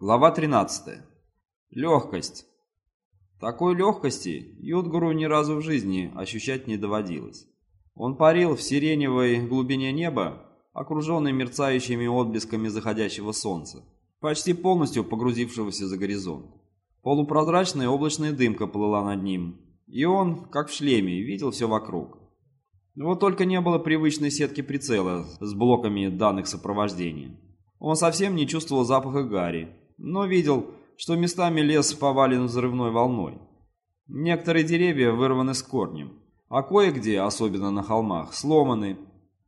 Глава 13. Легкость. Такой легкости Юдгуру ни разу в жизни ощущать не доводилось. Он парил в сиреневой глубине неба, окруженный мерцающими отблесками заходящего солнца, почти полностью погрузившегося за горизонт. Полупрозрачная облачная дымка плыла над ним, и он, как в шлеме, видел все вокруг. Вот только не было привычной сетки прицела с блоками данных сопровождения. Он совсем не чувствовал запаха гари, но видел, что местами лес повален взрывной волной. Некоторые деревья вырваны с корнем, а кое-где, особенно на холмах, сломаны.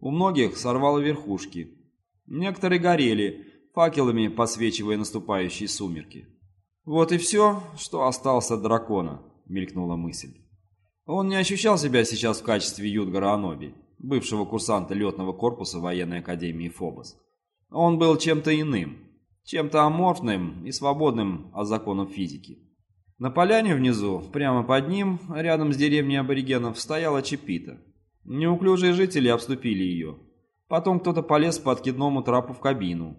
У многих сорвало верхушки. Некоторые горели, факелами подсвечивая наступающие сумерки. «Вот и все, что осталось от дракона», — мелькнула мысль. Он не ощущал себя сейчас в качестве Юдгара Аноби, бывшего курсанта летного корпуса военной академии Фобос. Он был чем-то иным, чем-то аморфным и свободным от законов физики. На поляне внизу, прямо под ним, рядом с деревней аборигенов, стояла Чепита. Неуклюжие жители обступили ее. Потом кто-то полез по откидному трапу в кабину.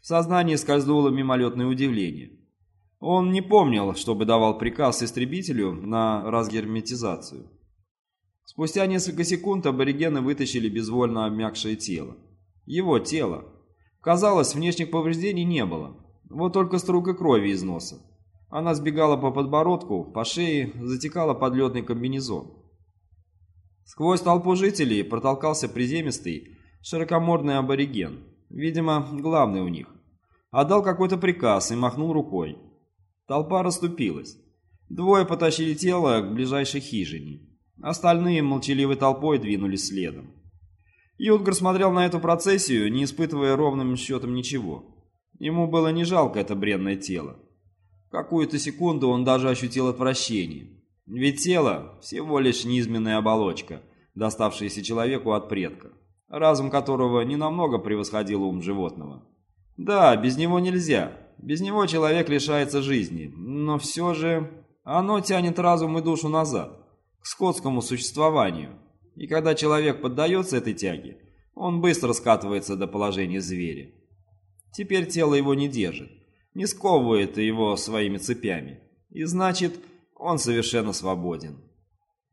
В сознании скользнуло мимолетное удивление. Он не помнил, чтобы давал приказ истребителю на разгерметизацию. Спустя несколько секунд аборигены вытащили безвольно обмякшее тело. Его тело, Казалось, внешних повреждений не было. Вот только струйка крови из носа. Она сбегала по подбородку, по шее, затекала под летный комбинезон. Сквозь толпу жителей протолкался приземистый, широкомордный абориген. Видимо, главный у них. Отдал какой-то приказ и махнул рукой. Толпа расступилась. Двое потащили тело к ближайшей хижине. Остальные молчаливой толпой двинулись следом. Юдгар смотрел на эту процессию, не испытывая ровным счетом ничего. Ему было не жалко это бренное тело. Какую-то секунду он даже ощутил отвращение. Ведь тело – всего лишь низменная оболочка, доставшаяся человеку от предка, разум которого не намного превосходил ум животного. Да, без него нельзя, без него человек лишается жизни, но все же оно тянет разум и душу назад, к скотскому существованию – и когда человек поддается этой тяге, он быстро скатывается до положения зверя. Теперь тело его не держит, не сковывает его своими цепями, и значит, он совершенно свободен.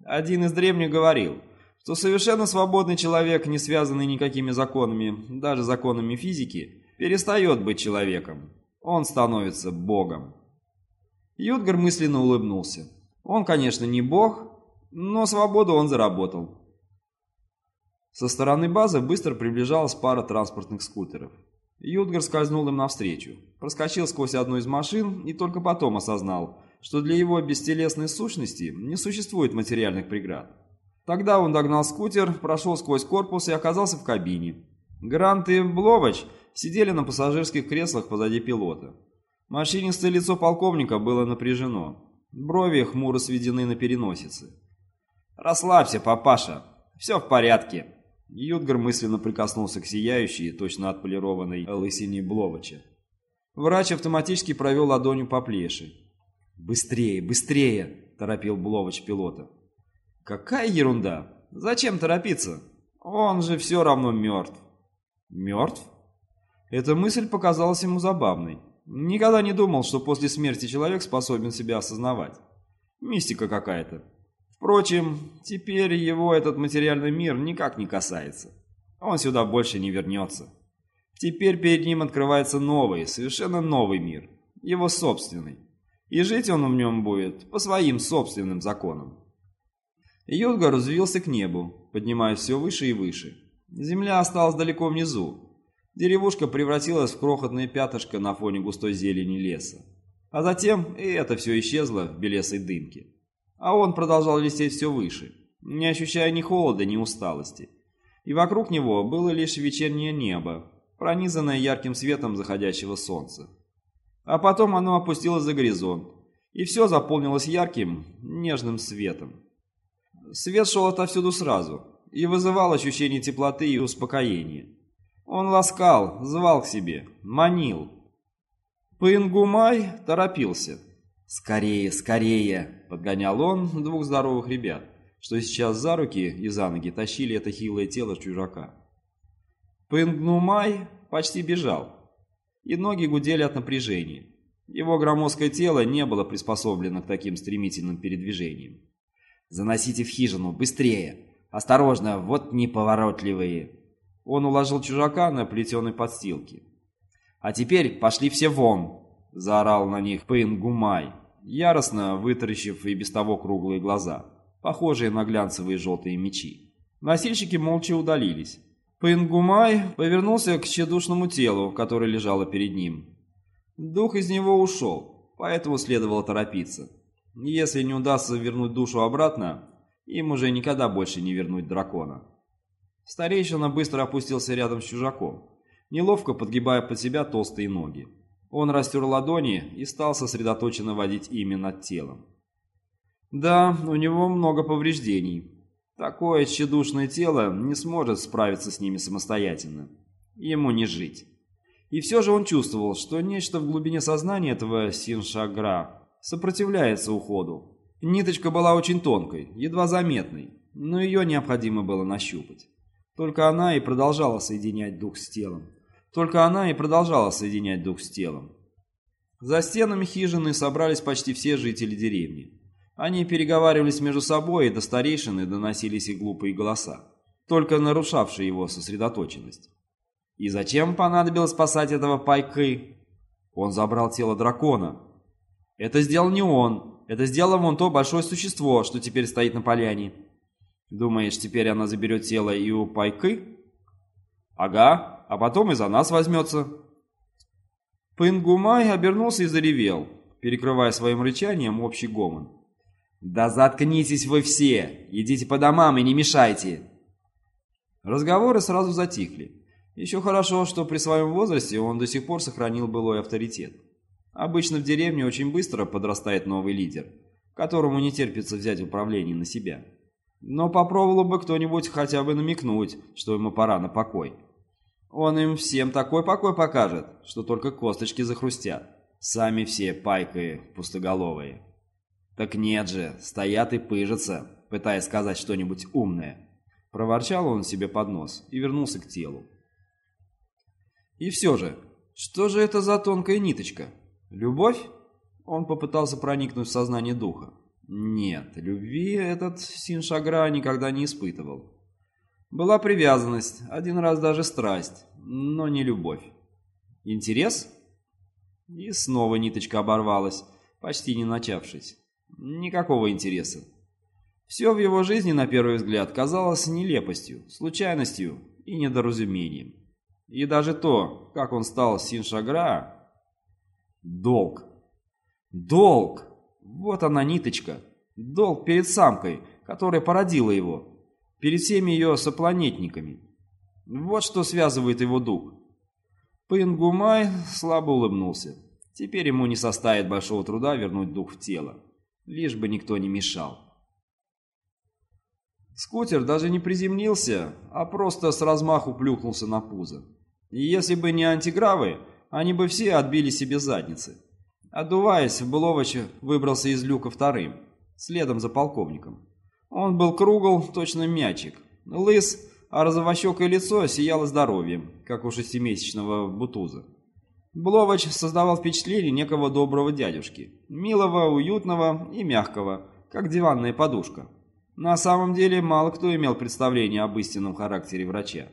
Один из древних говорил, что совершенно свободный человек, не связанный никакими законами, даже законами физики, перестает быть человеком. Он становится богом. Юдгар мысленно улыбнулся. Он, конечно, не бог, но свободу он заработал. Со стороны базы быстро приближалась пара транспортных скутеров. Юдгар скользнул им навстречу, проскочил сквозь одну из машин и только потом осознал, что для его бестелесной сущности не существует материальных преград. Тогда он догнал скутер, прошел сквозь корпус и оказался в кабине. Грант и Бловач сидели на пассажирских креслах позади пилота. Машинистое лицо полковника было напряжено. Брови хмуро сведены на переносице. «Расслабься, папаша. Все в порядке», Ютгар мысленно прикоснулся к сияющей, точно отполированной лысине Бловача. Врач автоматически провел ладонью по плеше. «Быстрее, быстрее!» – торопил Бловач пилота. «Какая ерунда! Зачем торопиться? Он же все равно мертв». «Мертв?» Эта мысль показалась ему забавной. Никогда не думал, что после смерти человек способен себя осознавать. Мистика какая-то. Впрочем, теперь его этот материальный мир никак не касается. Он сюда больше не вернется. Теперь перед ним открывается новый, совершенно новый мир. Его собственный. И жить он в нем будет по своим собственным законам. Йодгар взвился к небу, поднимаясь все выше и выше. Земля осталась далеко внизу. Деревушка превратилась в крохотное пятышко на фоне густой зелени леса. А затем и это все исчезло в белесой дымке. А он продолжал лететь все выше, не ощущая ни холода, ни усталости. И вокруг него было лишь вечернее небо, пронизанное ярким светом заходящего солнца. А потом оно опустилось за горизонт, и все заполнилось ярким, нежным светом. Свет шел отовсюду сразу и вызывал ощущение теплоты и успокоения. Он ласкал, звал к себе, манил. Пынгумай торопился. «Скорее, скорее!» — подгонял он двух здоровых ребят, что сейчас за руки и за ноги тащили это хилое тело чужака. Пынгнумай почти бежал. и ноги гудели от напряжения. Его громоздкое тело не было приспособлено к таким стремительным передвижениям. «Заносите в хижину, быстрее! Осторожно, вот неповоротливые!» Он уложил чужака на плетеной подстилке. «А теперь пошли все вон!» — заорал на них Пейнгумай, яростно вытаращив и без того круглые глаза, похожие на глянцевые желтые мечи. Носильщики молча удалились. Пейнгумай повернулся к тщедушному телу, которое лежало перед ним. Дух из него ушел, поэтому следовало торопиться. Если не удастся вернуть душу обратно, им уже никогда больше не вернуть дракона. Старейшина быстро опустился рядом с чужаком, неловко подгибая под себя толстые ноги. Он растер ладони и стал сосредоточенно водить ими над телом. Да, у него много повреждений. Такое тщедушное тело не сможет справиться с ними самостоятельно. Ему не жить. И все же он чувствовал, что нечто в глубине сознания этого Синшагра сопротивляется уходу. Ниточка была очень тонкой, едва заметной, но ее необходимо было нащупать. Только она и продолжала соединять дух с телом. Только она и продолжала соединять дух с телом. За стенами хижины собрались почти все жители деревни. Они переговаривались между собой, и до старейшины доносились их глупые голоса, только нарушавшие его сосредоточенность. И зачем понадобилось спасать этого пайкы? Он забрал тело дракона, это сделал не он. Это сделало вон то большое существо, что теперь стоит на поляне. Думаешь, теперь она заберет тело и у Пайкы? Ага, а потом и за нас возьмется. Пынгумай обернулся и заревел, перекрывая своим рычанием общий гомон. «Да заткнитесь вы все! Идите по домам и не мешайте!» Разговоры сразу затихли. Еще хорошо, что при своем возрасте он до сих пор сохранил былой авторитет. Обычно в деревне очень быстро подрастает новый лидер, которому не терпится взять управление на себя. Но попробовал бы кто-нибудь хотя бы намекнуть, что ему пора на покой. Он им всем такой покой покажет, что только косточки захрустят. Сами все пайкые, пустоголовые. Так нет же, стоят и пыжатся, пытаясь сказать что-нибудь умное. Проворчал он себе под нос и вернулся к телу. И все же, что же это за тонкая ниточка? Любовь? Он попытался проникнуть в сознание духа. Нет, любви этот Синшагра никогда не испытывал. Была привязанность, один раз даже страсть, но не любовь. Интерес? И снова ниточка оборвалась, почти не начавшись. Никакого интереса. Все в его жизни, на первый взгляд, казалось нелепостью, случайностью и недоразумением. И даже то, как он стал Синшагра, Долг. Долг! Вот она ниточка. Долг перед самкой, которая породила его. Перед всеми ее сопланетниками. Вот что связывает его дух. Пынгумай слабо улыбнулся. Теперь ему не составит большого труда вернуть дух в тело. Лишь бы никто не мешал. Скутер даже не приземлился, а просто с размаху плюхнулся на пузо. И если бы не антигравы, они бы все отбили себе задницы. Отдуваясь, Блович выбрался из люка вторым, следом за полковником. Он был кругл, точно мячик, лыс, а розовощекое лицо сияло здоровьем, как у шестимесячного бутуза. Бловач создавал впечатление некого доброго дядюшки, милого, уютного и мягкого, как диванная подушка. На самом деле мало кто имел представление об истинном характере врача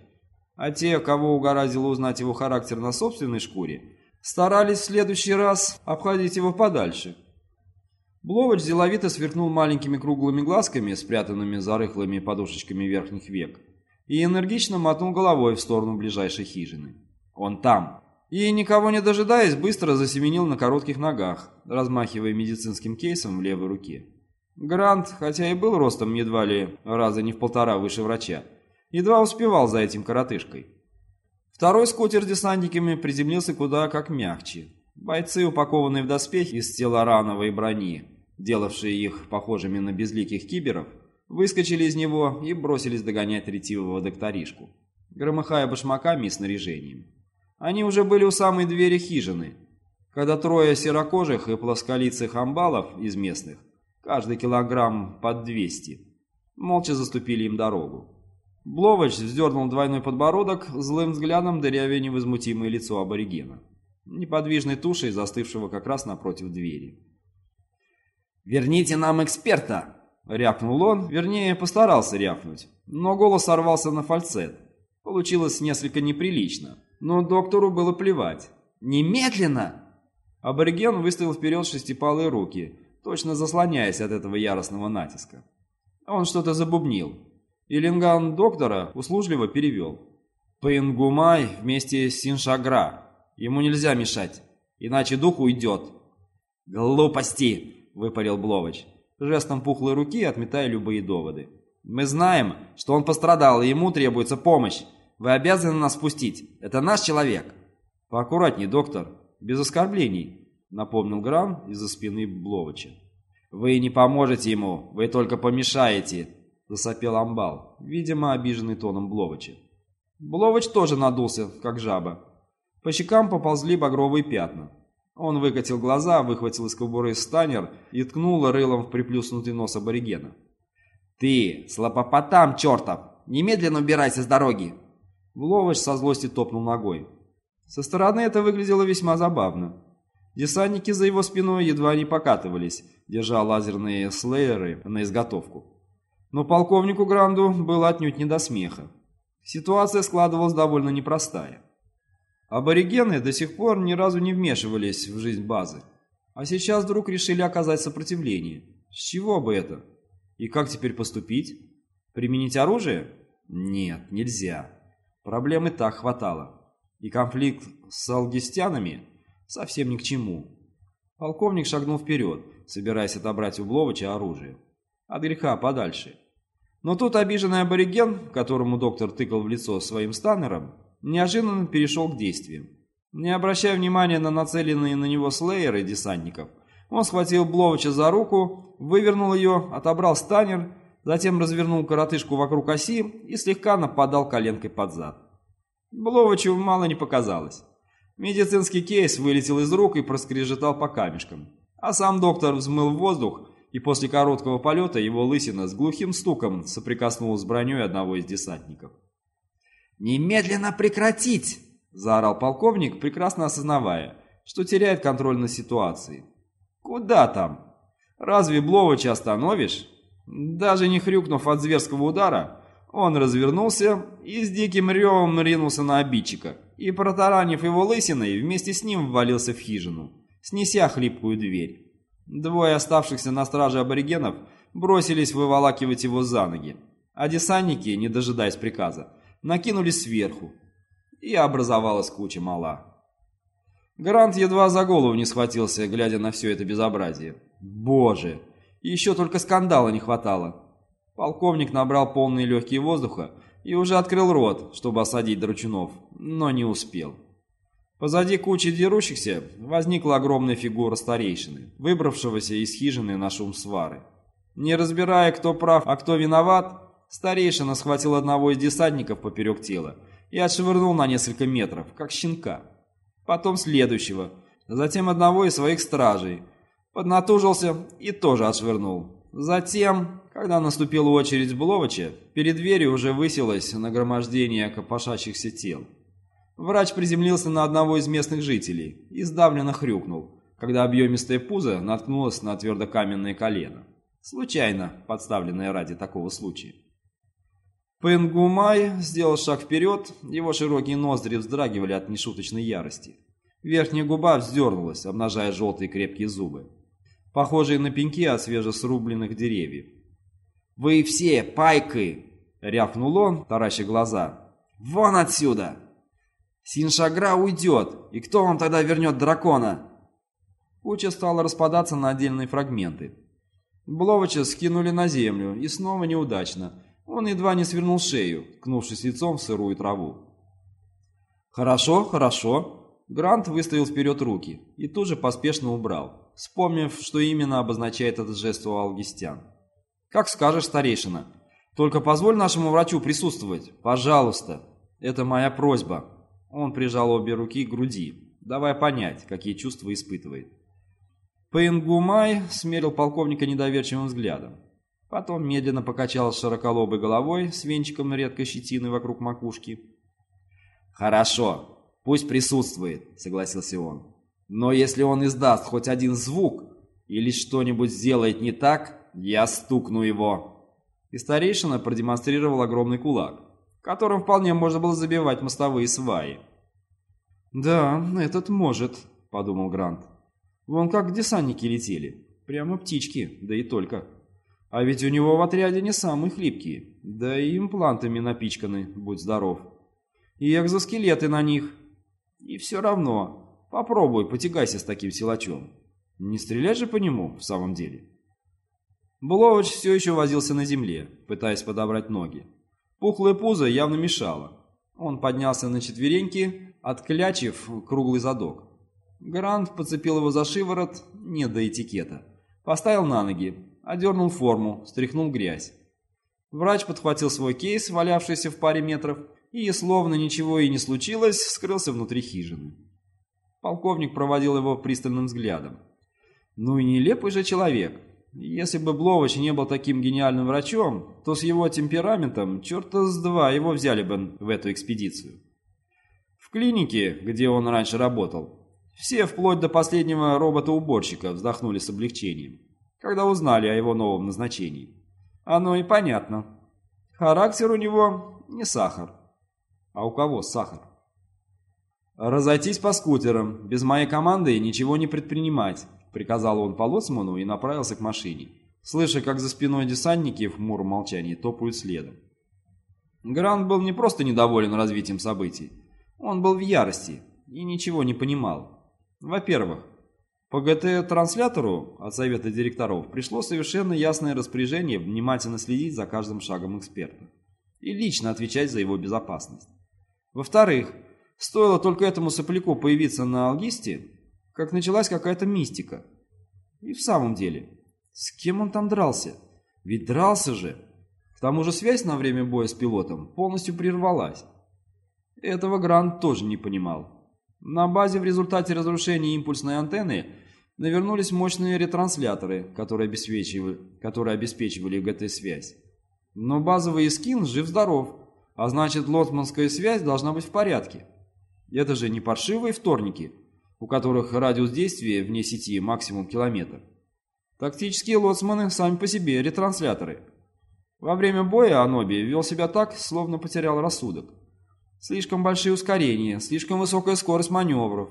а те, кого угораздило узнать его характер на собственной шкуре, старались в следующий раз обходить его подальше. Бловач деловито сверкнул маленькими круглыми глазками, спрятанными за рыхлыми подушечками верхних век, и энергично мотнул головой в сторону ближайшей хижины. «Он там!» И, никого не дожидаясь, быстро засеменил на коротких ногах, размахивая медицинским кейсом в левой руке. Грант, хотя и был ростом едва ли раза не в полтора выше врача, едва успевал за этим коротышкой. Второй скутер с десантниками приземлился куда как мягче. Бойцы, упакованные в доспехи из телорановой брони, делавшие их похожими на безликих киберов, выскочили из него и бросились догонять ретивого докторишку, громыхая башмаками и снаряжением. Они уже были у самой двери хижины, когда трое серокожих и плосколицых амбалов из местных, каждый килограмм под 200, молча заступили им дорогу. Бловач вздернул двойной подбородок, злым взглядом дырявя невозмутимое лицо аборигена. неподвижной тушей, застывшего как раз напротив двери. «Верните нам эксперта!» — рявкнул он, вернее, постарался рявкнуть, но голос сорвался на фальцет. Получилось несколько неприлично, но доктору было плевать. «Немедленно!» Абориген выставил вперед шестипалые руки, точно заслоняясь от этого яростного натиска. Он что-то забубнил, и линган доктора услужливо перевел. «Паингумай вместе с Синшагра. Ему нельзя мешать, иначе дух уйдет». «Глупости!» Выпалил Блович, жестом пухлой руки отметая любые доводы. «Мы знаем, что он пострадал, и ему требуется помощь. Вы обязаны нас спустить. Это наш человек». «Поаккуратней, доктор. Без оскорблений», — напомнил Гран из-за спины Бловича. «Вы не поможете ему, вы только помешаете», — засопел Амбал, видимо, обиженный тоном Бловича. Блович тоже надулся, как жаба. По щекам поползли багровые пятна. Он выкатил глаза, выхватил из кобуры станер и ткнул рылом в приплюснутый нос аборигена. «Ты, слопопотам чертов! Немедленно убирайся с дороги!» Вловыч со злости топнул ногой. Со стороны это выглядело весьма забавно. Десантники за его спиной едва не покатывались, держа лазерные слееры на изготовку. Но полковнику Гранду было отнюдь не до смеха. Ситуация складывалась довольно непростая. Аборигены до сих пор ни разу не вмешивались в жизнь базы, а сейчас вдруг решили оказать сопротивление. С чего бы это? И как теперь поступить? Применить оружие? Нет, нельзя. Проблем и так хватало. И конфликт с алгистянами совсем ни к чему. Полковник шагнул вперед, собираясь отобрать у Бловича оружие. От греха подальше. Но тут обиженный абориген, которому доктор тыкал в лицо своим станнером, неожиданно перешел к действиям. Не обращая внимания на нацеленные на него слееры десантников, он схватил Бловича за руку, вывернул ее, отобрал станер, затем развернул коротышку вокруг оси и слегка нападал коленкой под зад. Бловичу мало не показалось. Медицинский кейс вылетел из рук и проскрежетал по камешкам. А сам доктор взмыл в воздух, и после короткого полета его лысина с глухим стуком соприкоснулась с броней одного из десантников. «Немедленно прекратить!» – заорал полковник, прекрасно осознавая, что теряет контроль над ситуацией. «Куда там? Разве Бловича остановишь?» Даже не хрюкнув от зверского удара, он развернулся и с диким ревом ринулся на обидчика, и, протаранив его лысиной, вместе с ним ввалился в хижину, снеся хлипкую дверь. Двое оставшихся на страже аборигенов бросились выволакивать его за ноги, а десантники, не дожидаясь приказа, накинулись сверху, и образовалась куча мала. Грант едва за голову не схватился, глядя на все это безобразие. Боже, еще только скандала не хватало. Полковник набрал полные легкие воздуха и уже открыл рот, чтобы осадить Дручунов, но не успел. Позади кучи дерущихся возникла огромная фигура старейшины, выбравшегося из хижины на шум свары. Не разбирая, кто прав, а кто виноват, Старейшина схватил одного из десантников поперек тела и отшвырнул на несколько метров, как щенка. Потом следующего, затем одного из своих стражей. Поднатужился и тоже отшвырнул. Затем, когда наступила очередь Бловича, перед дверью уже высилось нагромождение копошащихся тел. Врач приземлился на одного из местных жителей и сдавленно хрюкнул, когда объемистое пузо наткнулось на твердокаменное колено, случайно подставленное ради такого случая. Пенгумай сделал шаг вперед, его широкие ноздри вздрагивали от нешуточной ярости. Верхняя губа вздернулась, обнажая желтые крепкие зубы, похожие на пеньки от свежесрубленных деревьев. «Вы все пайкы!» — рявкнул он, тараща глаза. «Вон отсюда! Синшагра уйдет, и кто вам тогда вернет дракона?» Куча стала распадаться на отдельные фрагменты. Бловича скинули на землю, и снова неудачно — он едва не свернул шею, ткнувшись лицом в сырую траву. «Хорошо, хорошо». Грант выставил вперед руки и тут же поспешно убрал, вспомнив, что именно обозначает этот жест у алгистян. «Как скажешь, старейшина. Только позволь нашему врачу присутствовать. Пожалуйста. Это моя просьба». Он прижал обе руки к груди, давая понять, какие чувства испытывает. Пэнгумай смерил полковника недоверчивым взглядом. Потом медленно покачал широколобой головой с венчиком редкой щетины вокруг макушки. «Хорошо. «Пусть присутствует», — согласился он. «Но если он издаст хоть один звук или что-нибудь сделает не так, я стукну его». И старейшина продемонстрировал огромный кулак, которым вполне можно было забивать мостовые сваи. «Да, этот может», — подумал Грант. «Вон как десантники летели. Прямо птички, да и только. А ведь у него в отряде не самые хлипкие, да и имплантами напичканы, будь здоров. И экзоскелеты на них. И все равно, попробуй, потягайся с таким силачом. Не стрелять же по нему в самом деле». Блович все еще возился на земле, пытаясь подобрать ноги. Пухлое пузо явно мешало. Он поднялся на четвереньки, отклячив круглый задок. Грант подцепил его за шиворот, не до этикета. Поставил на ноги, одернул форму, стряхнул грязь. Врач подхватил свой кейс, валявшийся в паре метров, и, словно ничего и не случилось, скрылся внутри хижины. Полковник проводил его пристальным взглядом. Ну и нелепый же человек. Если бы Блович не был таким гениальным врачом, то с его темпераментом черта с два его взяли бы в эту экспедицию. В клинике, где он раньше работал, все, вплоть до последнего робота-уборщика, вздохнули с облегчением, когда узнали о его новом назначении. Оно и понятно. Характер у него не сахар. А у кого сахар? «Разойтись по скутерам, без моей команды ничего не предпринимать», приказал он по лоцману и направился к машине, слыша, как за спиной десантники в хмуром молчании топают следом. Грант был не просто недоволен развитием событий, он был в ярости и ничего не понимал. Во-первых, по ГТ-транслятору от совета директоров пришло совершенно ясное распоряжение внимательно следить за каждым шагом эксперта и лично отвечать за его безопасность. Во-вторых, стоило только этому сопляку появиться на Алгисте, как началась какая-то мистика. И в самом деле, с кем он там дрался? Ведь дрался же. К тому же связь на время боя с пилотом полностью прервалась. Этого Грант тоже не понимал. На базе в результате разрушения импульсной антенны навернулись мощные ретрансляторы, которые обеспечивали, которые обеспечивали ГТ-связь. Но базовый скин жив-здоров, а значит лотманская связь должна быть в порядке. Это же не паршивые вторники, у которых радиус действия вне сети максимум километр. Тактические лоцманы сами по себе ретрансляторы. Во время боя Аноби вел себя так, словно потерял рассудок. Слишком большие ускорения, слишком высокая скорость маневров.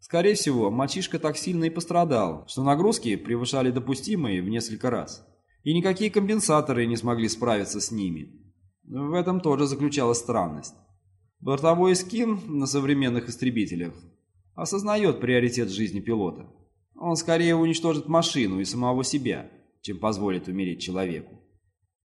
Скорее всего, мальчишка так сильно и пострадал, что нагрузки превышали допустимые в несколько раз. И никакие компенсаторы не смогли справиться с ними. В этом тоже заключалась странность. Бортовой скин на современных истребителях осознает приоритет жизни пилота. Он скорее уничтожит машину и самого себя, чем позволит умереть человеку.